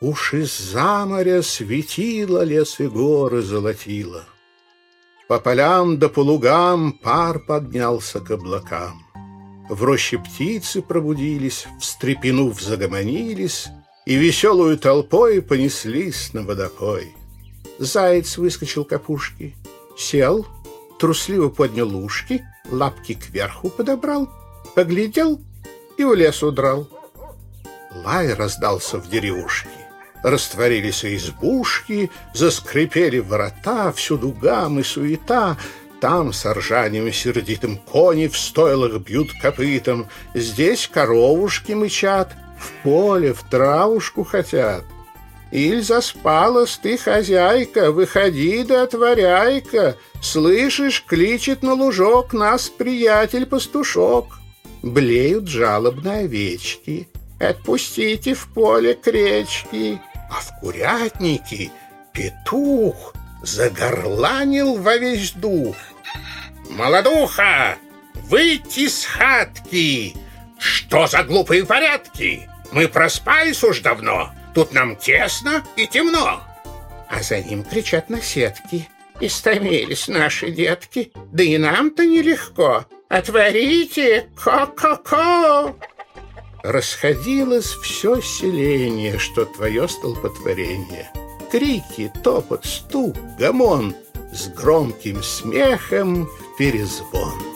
Уж из-за моря светило лес и горы золотило. По полям да по лугам пар поднялся к облакам. В роще птицы пробудились, встрепенув, загомонились, и веселую толпой понеслись на водопой. Заяц выскочил к опушке, сел, трусливо поднял ушки, лапки кверху подобрал, поглядел и в лес удрал. Лай раздался в деревушке. Растворились избушки, заскрипели ворота, всюду гам и суета. Там с ржанием сердитым кони в стойлах бьют копытом, Здесь коровушки мычат, в поле, в травушку хотят. Иль заспалась ты, хозяйка, выходи да отворяй-ка, Слышишь, кличет на лужок нас приятель-пастушок. Блеют жалобно овечки, отпустите в поле к речке. А в курятнике петух загорланил во весь дух. Молодуха, выйти с хатки! Что за глупые порядки? Мы проспались уж давно, тут нам тесно и темно. А за ним кричат на сетки. Истомились наши детки, да и нам-то нелегко. Отворите, ко-ко-ко! Расходилось все селение, что твое столпотворение. Крики, топот, стук, гомон С громким смехом в перезвон.